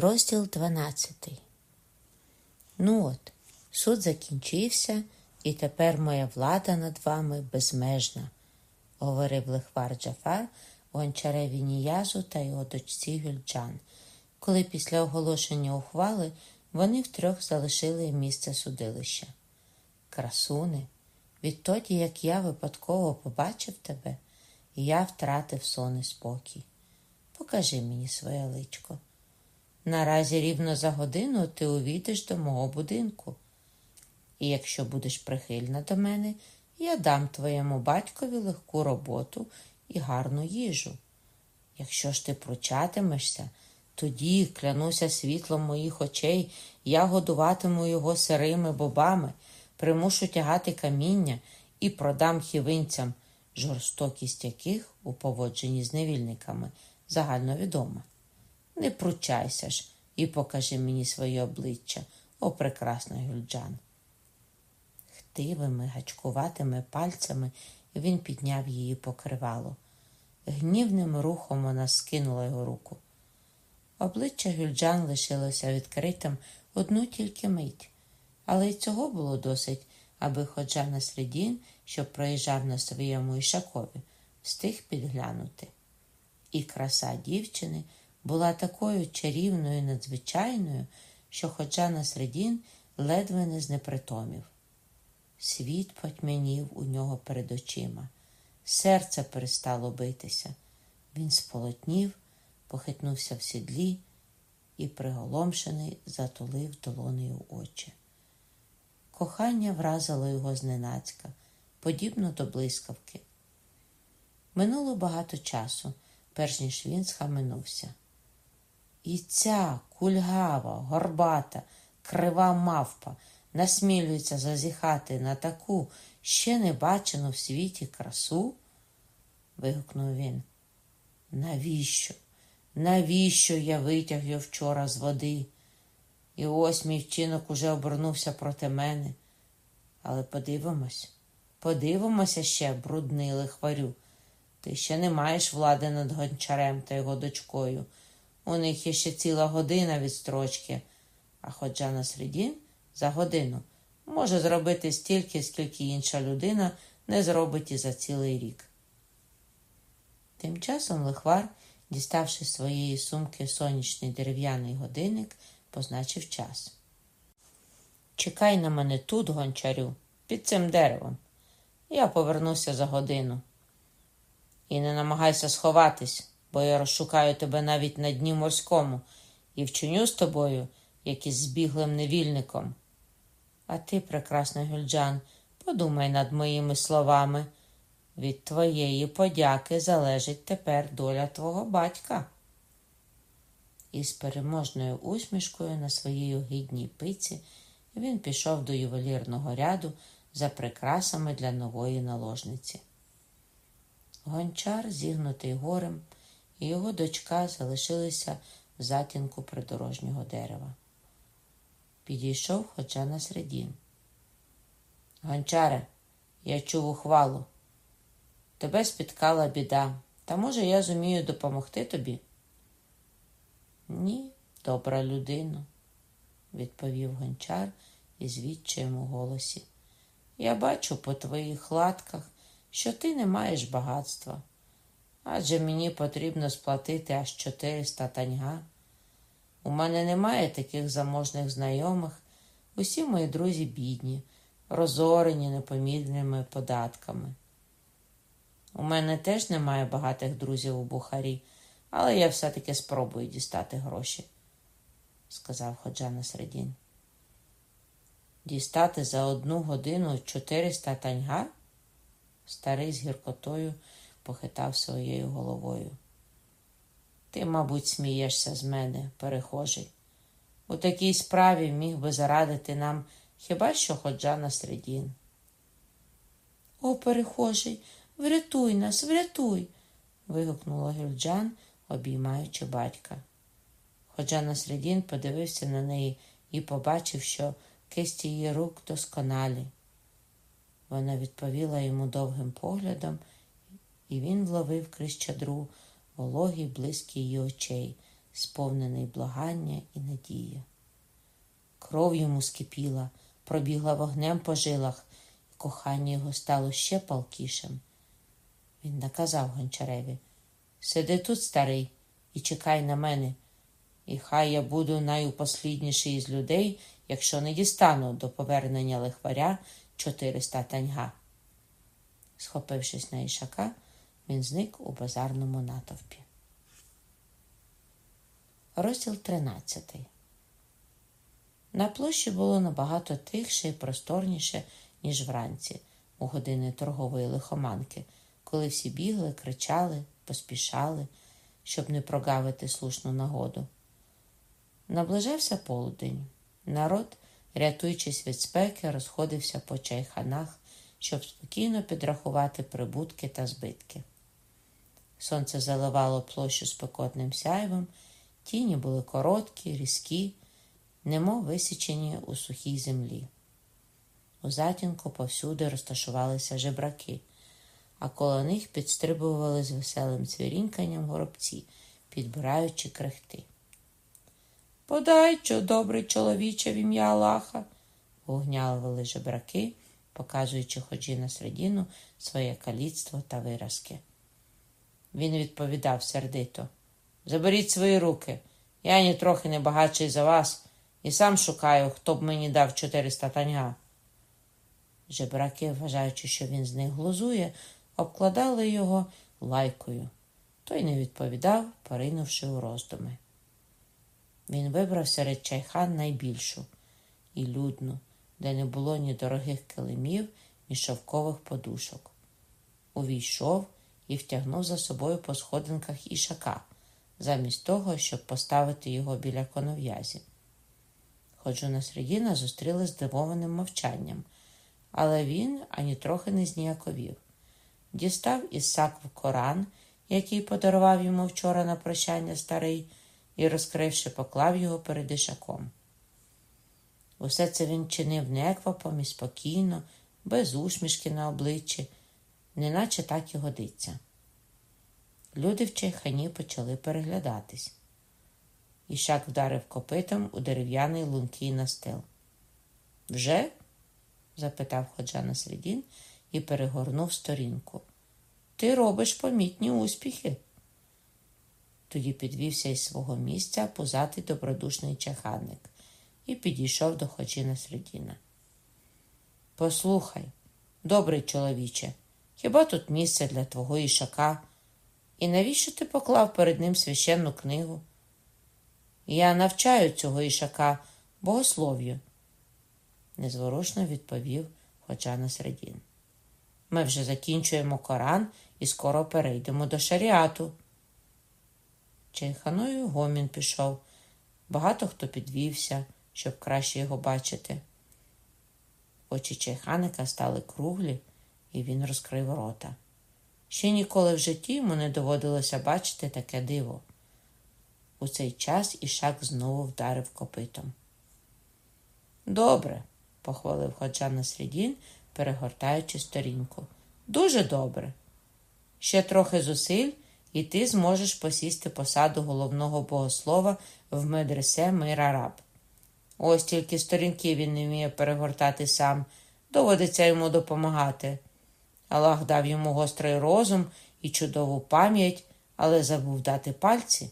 Розділ 12. Ну от, суд закінчився, і тепер моя влада над вами безмежна, говорив лихвар Джафар гончареві Ніязу та його дочці Гюльджан, коли після оголошення ухвали вони втрьох залишили місце судилища. Красуни, відтоді, як я випадково побачив тебе, я втратив сон і спокій. Покажи мені своє личко. Наразі рівно за годину ти увійдеш до мого будинку. І якщо будеш прихильна до мене, я дам твоєму батькові легку роботу і гарну їжу. Якщо ж ти пручатимешся, тоді, клянуся світлом моїх очей, я годуватиму його сирими бобами, примушу тягати каміння і продам хівинцям, жорстокість яких у поводженні з невільниками загальновідома. Не пручайся ж і покажи мені своє обличчя, о прекрасна Гюльджан. Хтивими, гачкуватими пальцями він підняв її покривало. Гнівним рухом вона скинула його руку. Обличчя Гюльджан лишилося відкритим одну тільки мить, але й цього було досить, аби ходжа на середін, що проїжджав на своєму ішакові, встиг підглянути. І краса дівчини була такою чарівною і надзвичайною, що ходжа на середін ледве не знепритомів. Світ потьмянів у нього перед очима, серце перестало битися. Він сполотнів, похитнувся в сідлі і, приголомшений, затулив долонею очі. Кохання вразило його зненацька, подібно до блискавки. Минуло багато часу, перш ніж він схаменувся. І ця кульгава, горбата, крива мавпа насмілюється зазіхати на таку ще не бачену в світі красу? вигукнув він. Навіщо? Навіщо я витяг його вчора з води? І ось мій вчинок уже обернувся проти мене. Але подивимось, подивимося ще, брудний лихварю. Ти ще не маєш влади над гончарем та його дочкою. У них є ще ціла година від строчки, а ходжа на середін за годину може зробити стільки, скільки інша людина не зробить і за цілий рік. Тим часом лихвар, діставши з своєї сумки сонячний дерев'яний годинник, позначив час. Чекай на мене тут, гончарю, під цим деревом. Я повернуся за годину. І не намагайся сховатись, бо я розшукаю тебе навіть на дні морському і вчиню з тобою, як із збіглим невільником. А ти, прекрасна Гюльджан, подумай над моїми словами. Від твоєї подяки залежить тепер доля твого батька. І з переможною усмішкою на своїй огідній пиці він пішов до ювелірного ряду за прикрасами для нової наложниці. Гончар, зігнутий горем, і його дочка залишилися в затінку придорожнього дерева. Підійшов хоча на середін. Гончаре, я чув ухвалу. Тебе спіткала біда, та, може, я зумію допомогти тобі? Ні, добра людина, відповів гончар із відчаєм у голосі. Я бачу по твоїх латках, що ти не маєш багатства, адже мені потрібно сплатити аж 400 таньга. У мене немає таких заможних знайомих, усі мої друзі бідні, розорені непомірними податками. У мене теж немає багатих друзів у Бухарі, але я все-таки спробую дістати гроші, сказав Ходжа Насредін. Дістати за одну годину 400 таньга? Старий з гіркотою похитав своєю головою. Ти, мабуть, смієшся з мене, перехожий. У такій справі міг би зарадити нам хіба що ходжа на середін. О, перехожий, врятуй нас, врятуй. вигукнула Гюльджан, обіймаючи батька. Ходжа на середін подивився на неї і побачив, що кисті її рук досконалі. Вона відповіла йому довгим поглядом, і він вловив крізь чадру вологий блиск її очей, сповнений благання і надії. Кров йому скипіла, пробігла вогнем по жилах, і кохання його стало ще палкішим. Він наказав гончареві Сиди тут, старий, і чекай на мене, і хай я буду найупослідніший із людей, якщо не дістану до повернення лихваря 400 таньга. Схопившись на ішака, він зник у базарному натовпі. Розділ 13 На площі було набагато тихше і просторніше, ніж вранці, у години торгової лихоманки, коли всі бігли, кричали, поспішали, щоб не прогавити слушну нагоду. Наближався полудень. Народ, рятуючись від спеки, розходився по чайханах, щоб спокійно підрахувати прибутки та збитки. Сонце заливало площу спекотним сяйвом, тіні були короткі, різкі, немов висічені у сухій землі. У затінку повсюди розташувалися жебраки, а коло них підстрибували з веселим цвіріньканням горобці, підбираючи крихти. Подай, що добрий чоловіче в ім'я Аллаха, гугнявили жебраки, показуючи ходжі на середину своє каліцтво та виразки. Він відповідав сердито Заберіть свої руки. Я ні трохи не багатший за вас, і сам шукаю, хто б мені дав 400 таньга. Жебраки, вважаючи, що він з них глузує, обкладали його лайкою. Той не відповідав, поринувши у роздуми. Він вибрав серед чайхан найбільшу і людну, де не було ні дорогих килимів, ні шовкових подушок. Увійшов і втягнув за собою по сходинках ішака, замість того, щоб поставити його біля конов'язі. Ходжу на середина зустріли здивованим мовчанням, але він ані трохи не зніяковів. Дістав із сакв Коран, який подарував йому вчора на прощання старий, і, розкривши, поклав його перед ішаком. Усе це він чинив неквапом і спокійно, без усмішки на обличчі, неначе так і годиться. Люди в чайхані почали переглядатись. Ішак вдарив копитом у дерев'яний лункий настил. Вже? запитав ходжа на середін і перегорнув сторінку. Ти робиш помітні успіхи. Тоді підвівся із свого місця пузатий добродушний чаханник і підійшов до Ходжіна Средіна. Послухай, добрий чоловіче, хіба тут місце для твого ішака? І навіщо ти поклав перед ним священну книгу? Я навчаю цього ішака богослов'ю, незворушно відповів Ходжа Насредін. Ми вже закінчуємо Коран і скоро перейдемо до шаріату. Чайханою гомін пішов. Багато хто підвівся, щоб краще його бачити. Очі чайханика стали круглі, і він розкрив рота. Ще ніколи в житті йому не доводилося бачити таке диво. У цей час ішак знову вдарив копитом. Добре, похвалив ходжа на середін, перегортаючи сторінку. Дуже добре. Ще трохи зусиль, і ти зможеш посісти посаду головного богослова в медресе Мирараб. Ось тільки сторінки він не вміє перегортати сам, доводиться йому допомагати. Аллах дав йому гострий розум і чудову пам'ять, але забув дати пальці,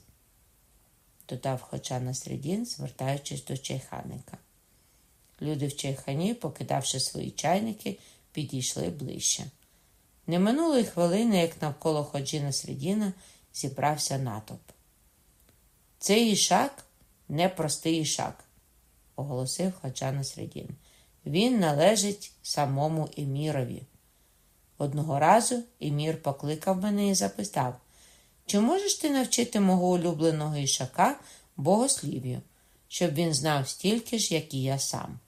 додав хоча на середін, звертаючись до чайханика. Люди в чайхані, покидавши свої чайники, підійшли ближче. Не минулої хвилини, як навколо ходжіна Средіна зібрався натовп. Цей ішак непростий ішак, оголосив Ходжана Средін. Він належить самому Емірові. Одного разу Емір покликав мене і запитав, чи можеш ти навчити мого улюбленого ішака богослів'ю, щоб він знав стільки ж, як і я сам.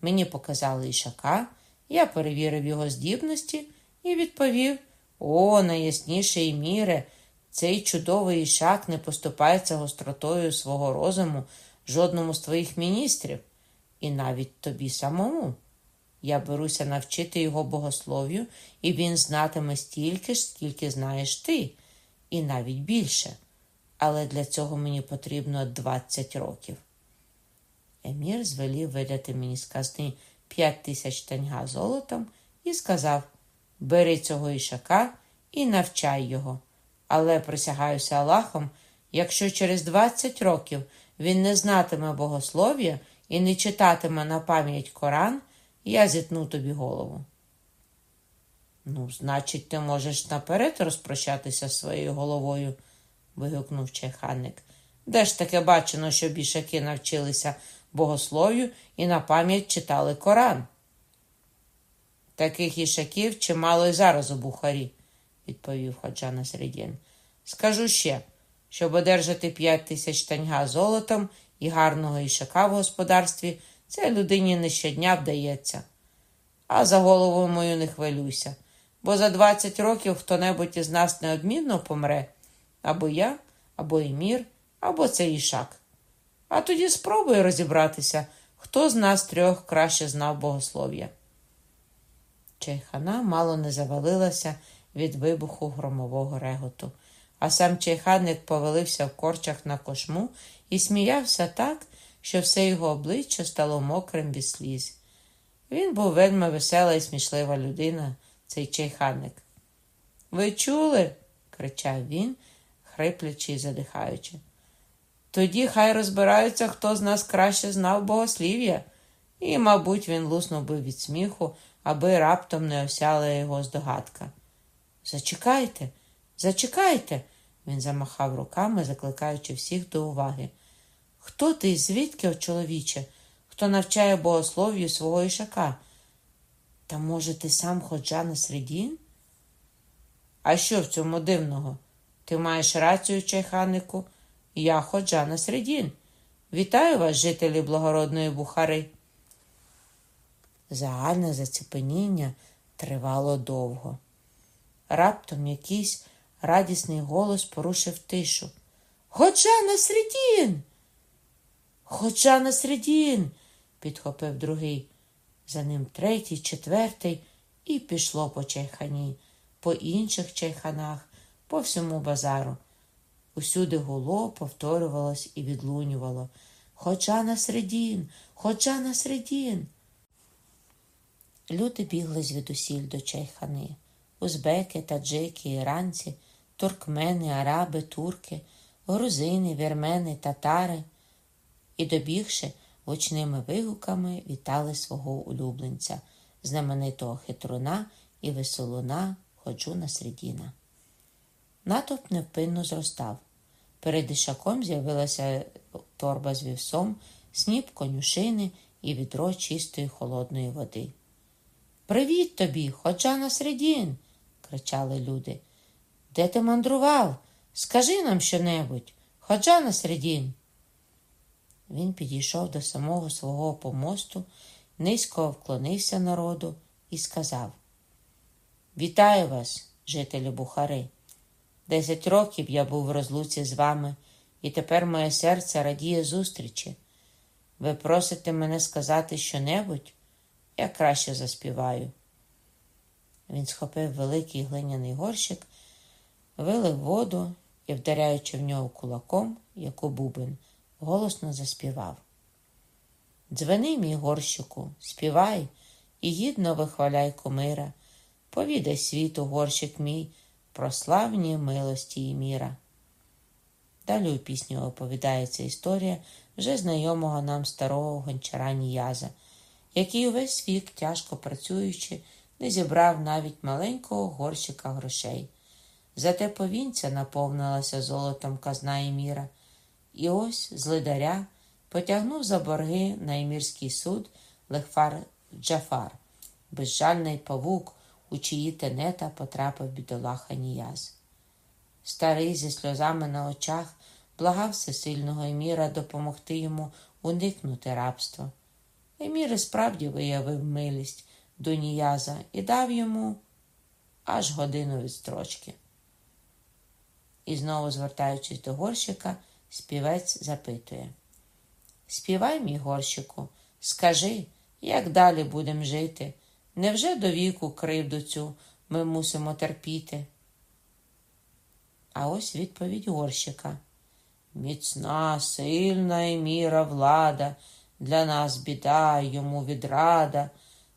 Мені показали ішака, я перевірив його здібності і відповів: О, найясніший міре, цей чудовий ішак не поступається гостротою свого розуму жодному з твоїх міністрів, і навіть тобі самому. Я беруся навчити його богослов'ю, і він знатиме стільки ж, скільки знаєш ти, і навіть більше. але для цього мені потрібно 20 років. Емір звелів видати мені з казни 5 тисяч таньга золотом і сказав: Бери цього ішака і навчай його. Але присягаюся Аллахом, якщо через 20 років він не знатиме богослов'я і не читатиме на пам'ять Коран, я зітну тобі голову. Ну, значить, ти можеш наперед розпрощатися своєю головою, вигукнув чайханник. Де ж таке бачено, що бішаки навчилися богослов'ю і на пам'ять читали Коран? Таких ішаків чимало й зараз у Бухарі, відповів Хаджа Насредін. Скажу ще, щоб одержати п'ять тисяч таньга золотом і гарного ішака в господарстві, це людині не щодня вдається. А за голову мою не хвилюйся, бо за двадцять років хто-небудь із нас неодмінно помре або я, або Емір, або цей ішак. А тоді спробуй розібратися, хто з нас трьох краще знав богослов'я. Чайхана мало не завалилася від вибуху громового реготу, а сам чайханник повалився в корчах на кошму і сміявся так, що все його обличчя стало мокрим від сліз. Він був вельми весела і смішлива людина, цей чайханник. Ви чули? кричав він, хриплячи і задихаючи. Тоді хай розбираються, хто з нас краще знав богослів'я, і, мабуть, він луснув би від сміху, аби раптом не осяла його здогадка. Зачекайте, зачекайте, він замахав руками, закликаючи всіх до уваги. Хто ти звідки, чоловіче, хто навчає богослов'ю свого ішака? Та, може, ти сам ходжа на середін? А що в цьому дивного? Ти маєш рацію, чайханику, я ходжа на середін. Вітаю вас, жителі благородної Бухари. Загальне зацепеніння тривало довго. Раптом якийсь радісний голос порушив тишу. Ходжа на середін. Ходжа на середін, підхопив другий. За ним третій, четвертий, і пішло по чайхані, по інших чайханах, по всьому базару. Усюди гуло, повторювалось і відлунювало. Ходжа на середін, ходжа на середін. Люди бігли звідусіль до чайхани. Узбеки, таджики, іранці, туркмени, араби, турки, грузини, вірмени, татари. І, добігши, гучними вигуками вітали свого улюбленця, знаменитого хитруна і веселуна ходжуна Средіна. Натовп невпинно зростав. Перед ішаком з'явилася торба з вівсом, сніп конюшини і відро чистої холодної води. Привіт тобі, ходжа на середін, кричали люди. Де ти мандрував? Скажи нам щонебудь, ходжа на середін. Він підійшов до самого свого помосту, низько вклонився народу і сказав: Вітаю вас, жителі Бухари. Десять років я був в розлуці з вами, і тепер моє серце радіє зустрічі. Ви просите мене сказати щонебудь, я краще заспіваю. Він схопив великий глиняний горщик, вилив воду і, вдаряючи в нього кулаком, як у бубен, голосно заспівав. Дзвени, мій горщику, співай і гідно вихваляй кумира, повідай світу, горщик мій, про славні милості і міра. Далі у пісні оповідається історія вже знайомого нам старого гончара Ніяза, який увесь вік, тяжко працюючи, не зібрав навіть маленького горщика грошей. Зате повінця наповнилася золотом казна і міра. І ось злидаря потягнув за борги на емірський суд Лехфар Джафар, безжальний павук, у чиї тенета потрапив бідолаха Ніяз. Старий зі сльозами на очах благав всесильного Еміра допомогти йому уникнути рабства. Емір і справді виявив милість до Ніяза і дав йому аж годину відстрочки. І знову, звертаючись до горщика, співець запитує Співай, мій горщику, скажи, як далі будемо жити? Невже до віку кривду цю ми мусимо терпіти? А ось відповідь горщика. Міцна, сильна еміра влада, для нас біда, йому відрада,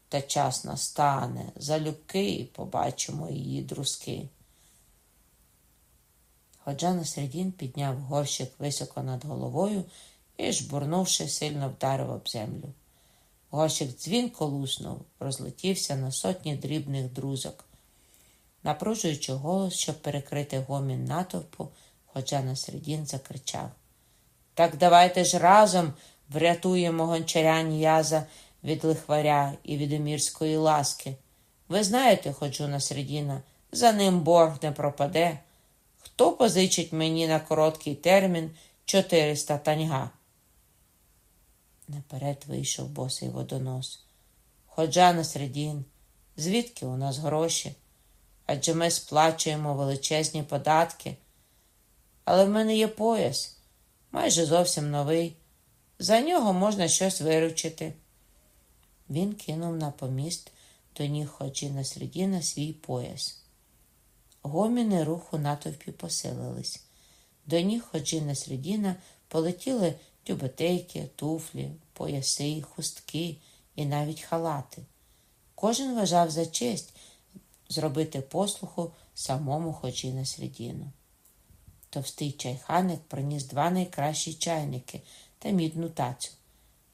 та час настане, залюбки побачимо її друзки. Ходжа на середін підняв горщик високо над головою і, жбурнувши, сильно вдарив об землю. Горщик дзвінко луснув, розлетівся на сотні дрібних друзок. Напружуючи голос, щоб перекрити гомін натовпу, Ходжа на середін закричав Так давайте ж разом врятуємо гончаря Ніяза від лихваря і від емірської ласки. Ви знаєте, ходжу на середіна, за ним борг не пропаде. Хто позичить мені на короткий термін 400 таньга? Наперед вийшов босий водонос. Ходжа на середін, звідки у нас гроші? Адже ми сплачуємо величезні податки. Але в мене є пояс, майже зовсім новий. За нього можна щось виручити. Він кинув на поміст до ніг ходжі на середіна свій пояс. Гоміни руху натовпі посилились. До ніг ходжі на середіна полетіли тюбетейки, туфлі, пояси, хустки і навіть халати. Кожен вважав за честь зробити послуху самому ходжі на середіну. Товстий чайханик приніс два найкращі чайники та мідну тацю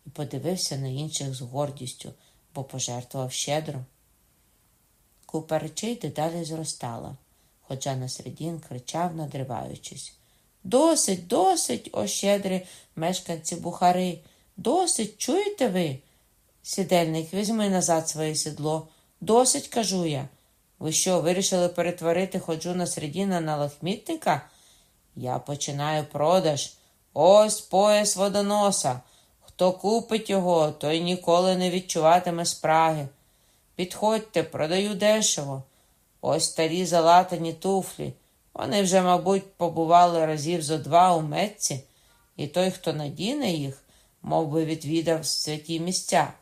і подивився на інших з гордістю, бо пожертвував щедро. Купа речей дедалі зростала, хоча на середін кричав, надриваючись. Досить, досить, о щедрі мешканці бухари, досить, чуєте ви? Сідельник, візьми назад своє сідло. Досить, кажу я. Ви що, вирішили перетворити ходжу на середіна на лахмітника? Я починаю продаж. Ось пояс водоноса. Хто купить його, той ніколи не відчуватиме спраги. Підходьте, продаю дешево. Ось старі залатані туфлі. Вони вже, мабуть, побували разів зо два у Мецці, і той, хто надіне їх, мов би відвідав святі місця.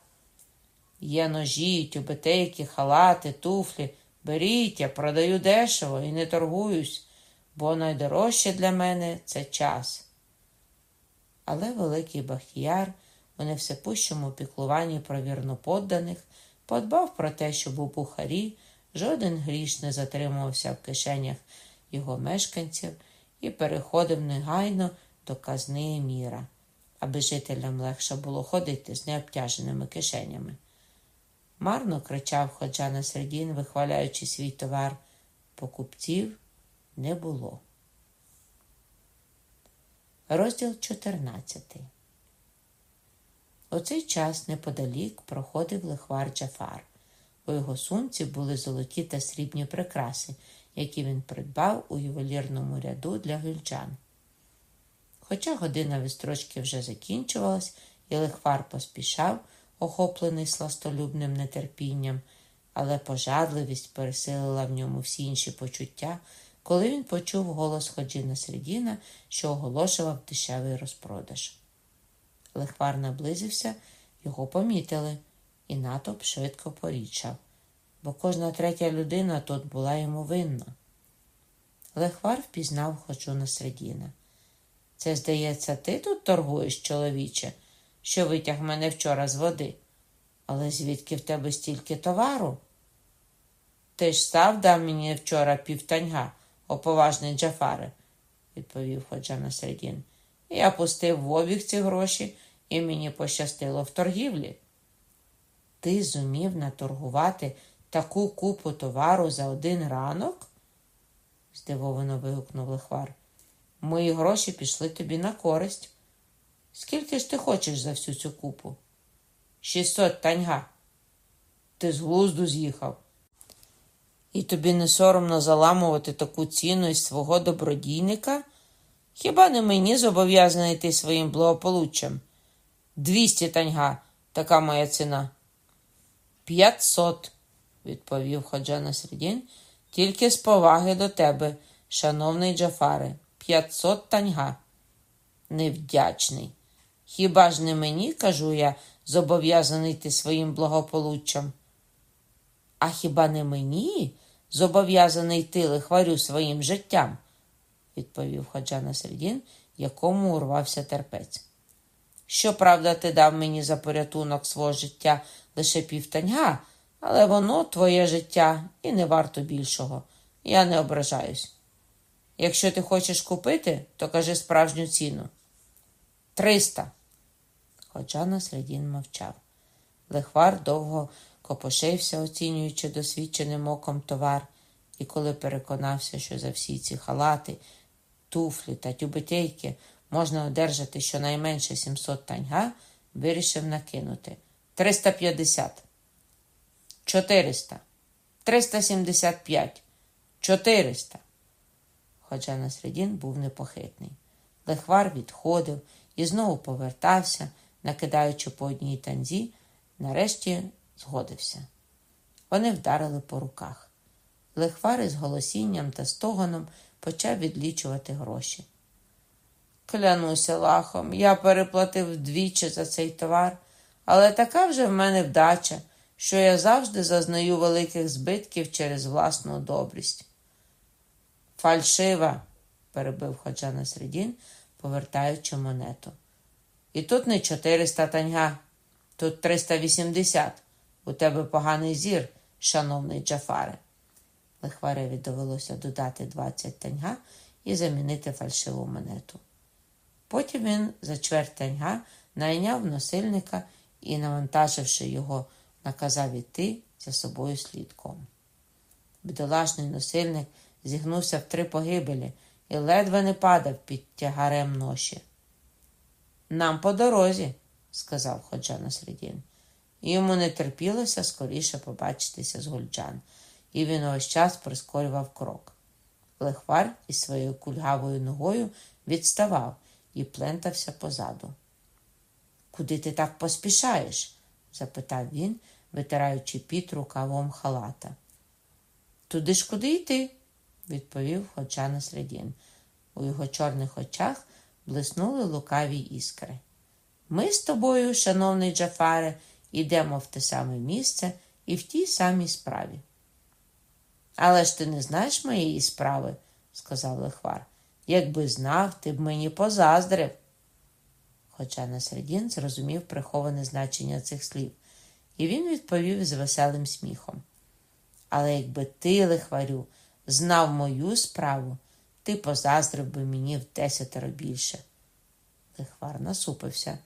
Є ножі, тюбетейки, халати, туфлі. Беріть, я продаю дешево і не торгуюсь, бо найдорожче для мене це час. Але великий Бахтіяр у невсепущому піклуванні про вірноподданих подбав про те, щоб у Бухарі жоден гріш не затримувався в кишенях його мешканців і переходив негайно до казни міра, аби жителям легше було ходити з необтяженими кишенями. Марно кричав ходжа на середін, вихваляючи свій товар, покупців не було. Розділ 14 У цей час неподалік проходив лихвар Джафар. У його сумці були золоті та срібні прикраси, які він придбав у ювелірному ряду для гюльчан. Хоча година вистрочки вже закінчувалась, і лихвар поспішав, охоплений сластолюбним нетерпінням, але пожадливість пересилила в ньому всі інші почуття, коли він почув голос Ходжіна Середіна, що оголошував дешевий розпродаж. Лихвар наблизився, його помітили, і натовп швидко порічав, бо кожна третя людина тут була йому винна. Лихвар впізнав Ходжуна Середіна. Це, здається, ти тут торгуєш, чоловіче, що витяг мене вчора з води. Але звідки в тебе стільки товару? Ти ж став дав мені вчора півтаньга, о поважний Джафаре, відповів Ходжа на середін. Я пустив в обіг ці гроші, і мені пощастило в торгівлі. Ти зумів наторгувати таку купу товару за один ранок? здивовано вигукнув лихвар. Мої гроші пішли тобі на користь. Скільки ж ти хочеш за всю цю купу? Шістсот таньга. Ти з глузду з'їхав. І тобі не соромно заламувати таку ціну із свого добродійника? Хіба не мені зобов'язаний йти своїм благополуччям? Двісті таньга, така моя ціна. П'ятсот, відповів Ходжа Насредін, тільки з поваги до тебе, шановний Джафаре, п'ятсот таньга. Невдячний. Хіба ж не мені, кажу я, зобов'язаний йти своїм благополуччям? А хіба не мені зобов'язаний йти лихварю своїм життям? відповів Ходжа Насредін якому урвався терпець. Щоправда, ти дав мені за порятунок свого життя лише півтаньга, але воно твоє життя і не варто більшого. Я не ображаюсь. Якщо ти хочеш купити, то кажи справжню ціну. Триста. Хоча Насредін мовчав. Лихвар довго копошився, оцінюючи досвідченим оком товар, і коли переконався, що за всі ці халати, туфлі та тюбетейки можна одержати щонайменше 700 таньга, вирішив накинути 350, 400, 375, 400. Хоча Насредін був непохитний. Лихвар відходив і знову повертався, накидаючи по одній танзі, нарешті згодився. Вони вдарили по руках. Лихвар із голосінням та стогоном почав відлічувати гроші. Клянуся лахом, я переплатив вдвічі за цей товар, але така вже в мене вдача, що я завжди зазнаю великих збитків через власну добрість. Фальшива, перебив ходжа на середін, повертаючи монету. І тут не 400 таньга, тут 380. У тебе поганий зір, шановний Джафаре. Лихвареві довелося додати 20 таньга і замінити фальшиву монету. Потім він за чверть таньга найняв носильника і, навантаживши його, наказав іти за собою слідком. Бідолашний носильник зігнувся в три погибелі і ледве не падав під тягарем ноші. Нам по дорозі, сказав ходжа на середін. Йому не терпілося скоріше побачитися з гульджан, і він увесь час прискорював крок. Лихвар із своєю кульгавою ногою відставав і плентався позаду. Куди ти так поспішаєш? запитав він, витираючи піт рукавом халата. Туди ж куди йти, відповів хоча на середін. У його чорних очах блиснули лукаві іскри. Ми з тобою, шановний Джафаре, йдемо в те саме місце і в тій самій справі. Але ж ти не знаєш моєї справи, сказав Лихвар. Якби знав, ти б мені позаздрив. Хоча Насредін зрозумів приховане значення цих слів, і він відповів з веселим сміхом. Але якби ти, лихварю, знав мою справу, ти позаздрив би мені в десятеро більше. Лихвар насупився.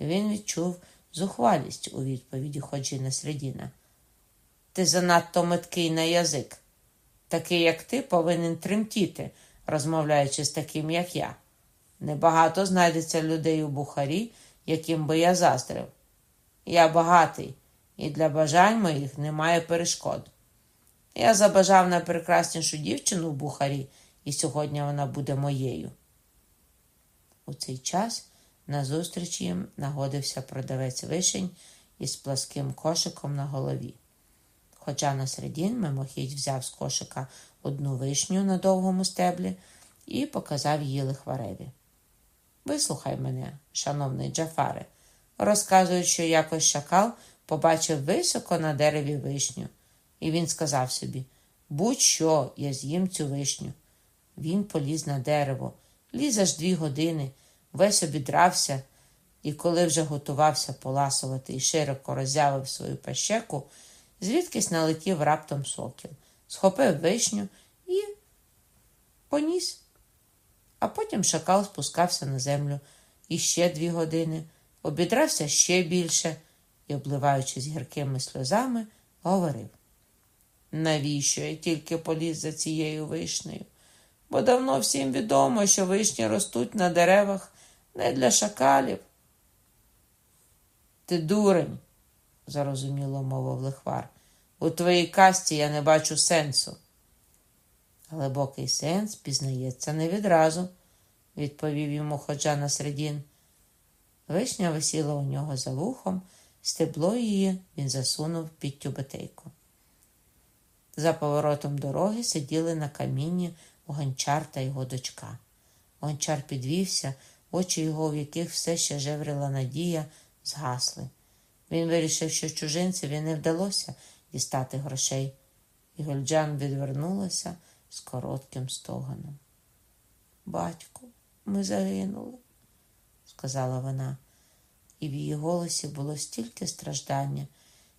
Він відчув зухвалість у відповіді ходжі Насредіна. Ти занадто меткий на язик. Такий, як ти, повинен тремтіти розмовляючи з таким, як я. Небагато знайдеться людей у Бухарі, яким би я заздрив. Я багатий, і для бажань моїх немає перешкод. Я забажав найпрекраснішу дівчину в Бухарі, і сьогодні вона буде моєю. У цей час назустріч їм нагодився продавець вишень із пласким кошиком на голові. Хоча на середін мимохідь взяв з кошика одну вишню на довгому стеблі і показав її лихвареві. Вислухай мене, шановний Джафаре, розказують, що якось шакал побачив високо на дереві вишню, і він сказав собі будь-що, я з'їм цю вишню. Він поліз на дерево, ліз аж дві години, весь обідрався, і коли вже готувався поласувати і широко роззявив свою пащеку, звідкись налетів раптом сокіл, схопив вишню і поніс. А потім шакал спускався на землю іще дві години, обідрався ще більше і, обливаючись гіркими сльозами, говорив: навіщо я тільки поліз за цією вишнею? Бо давно всім відомо, що вишні ростуть на деревах не для шакалів. Ти дурень, зарозуміло мовив лихвар. У твоїй касті я не бачу сенсу. Глибокий сенс пізнається не відразу, відповів йому ходжа на середін. Вишня висіла у нього за вухом, стебло її він засунув під тюбетейку. За поворотом дороги сиділи на камінні гончар та його дочка. Гончар підвівся, очі його, в яких все ще жеврила надія, згасли. Він вирішив, що чужинцеві не вдалося дістати грошей, і Гольджан відвернулася з коротким стоганом. Батьку, ми загинули, сказала вона, і в її голосі було стільки страждання,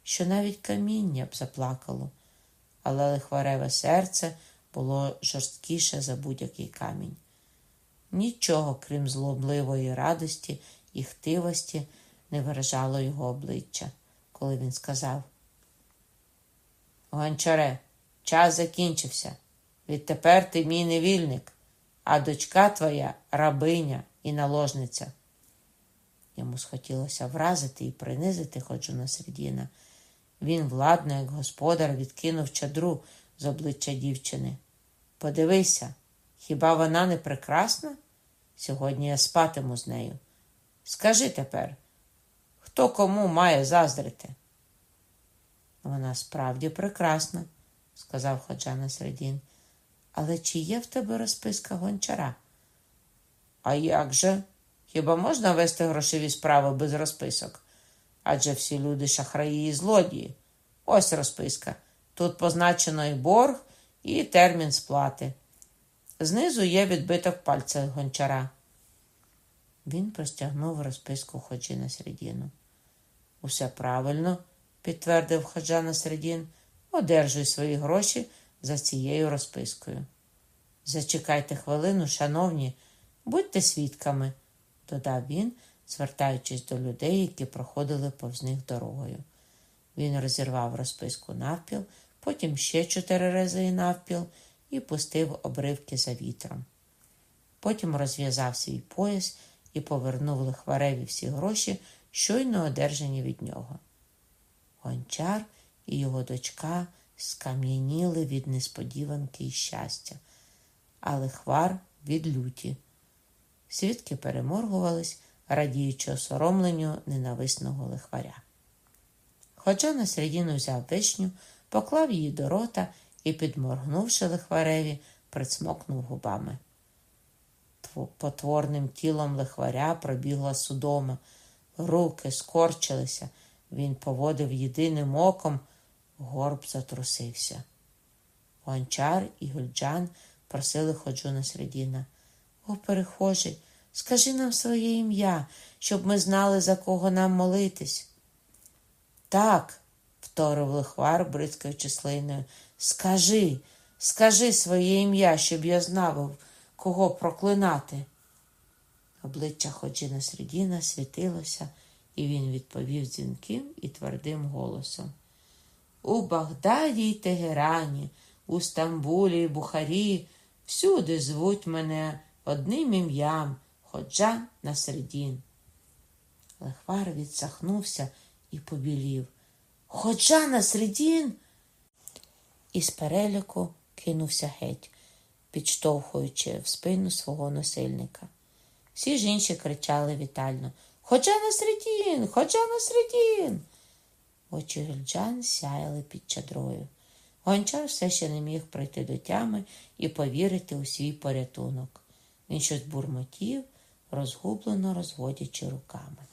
що навіть каміння б заплакало, але лихвареве серце було жорсткіше за будь-який камінь. Нічого, крім злобливої радості і хтивості, не виражало його обличчя, коли він сказав: Гончаре, час закінчився. Відтепер ти мій невільник, а дочка твоя рабиня і наложниця. Йому схотілося вразити і принизити ходжуна Середіна. Він владно, як господар, відкинув чадру з обличчя дівчини. Подивися, хіба вона не прекрасна? Сьогодні я спатиму з нею. Скажи тепер, хто кому має заздрити? Вона справді прекрасна, сказав Ходжана Середін. Але чи є в тебе розписка гончара? А як же? Хіба можна вести грошові справи без розписок? Адже всі люди шахраї і злодії. Ось розписка. Тут позначено і борг, і термін сплати. Знизу є відбиток пальця гончара. Він простягнув розписку ходжі на середину. Усе правильно, підтвердив ходжа на середін. Одержуй свої гроші за цією розпискою. Зачекайте хвилину, шановні, будьте свідками, додав він, звертаючись до людей, які проходили повз них дорогою. Він розірвав розписку навпіл, потім ще чотири рази навпіл і пустив обривки за вітром. Потім розв'язав свій пояс і повернув лихвареві всі гроші, щойно одержані від нього. Гончар і його дочка скам'яніли від несподіванки і щастя, а лихвар від люті. Свідки переморгувались, радіючи осоромленню ненависного лихваря. Хоча на середину взяв вишню, поклав її до рота і, підморгнувши лихвареві, присмокнув губами. Потворним тілом лихваря пробігла судома, руки скорчилися, він поводив єдиним оком, горб затрусився. Гончар і Гульджан просили ходжуна Середіна. О, перехожий, скажи нам своє ім'я, щоб ми знали, за кого нам молитись. Так, вторив лихвар, бризкаючи слиною. Скажи, скажи своє ім'я, щоб я знав, кого проклинати. Обличчя Ходжина Середіна світилося, і він відповів дзвінким і твердим голосом. У Багдаді й Тегерані, у Стамбулі й Бухарі всюди звуть мене одним ім'ям Ходжа Насредін. Лехвар відсахнувся і побілів. Ходжа Насредін? Із переліку кинувся геть, підштовхуючи в спину свого насильника. Всі ж інші кричали вітально Ходжа Насредін! Ходжа Насредін! Очі гельджан сяяли під чадрою. Гончар все ще не міг прийти до тями і повірити у свій порятунок. Він щось бурмотів, розгублено розводячи руками.